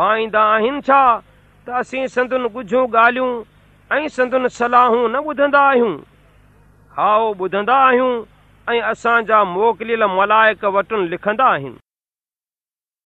وائيندا آهن ڇا؟ ته اسين سندن ڳجهون ڳالهيون ۽ سندن صلاحون نه ٻڌندا آهيون. هائو ٻڌندا آهيون ۽ اسان جا موڪليل ملائڪ وٽ لکندا آهن.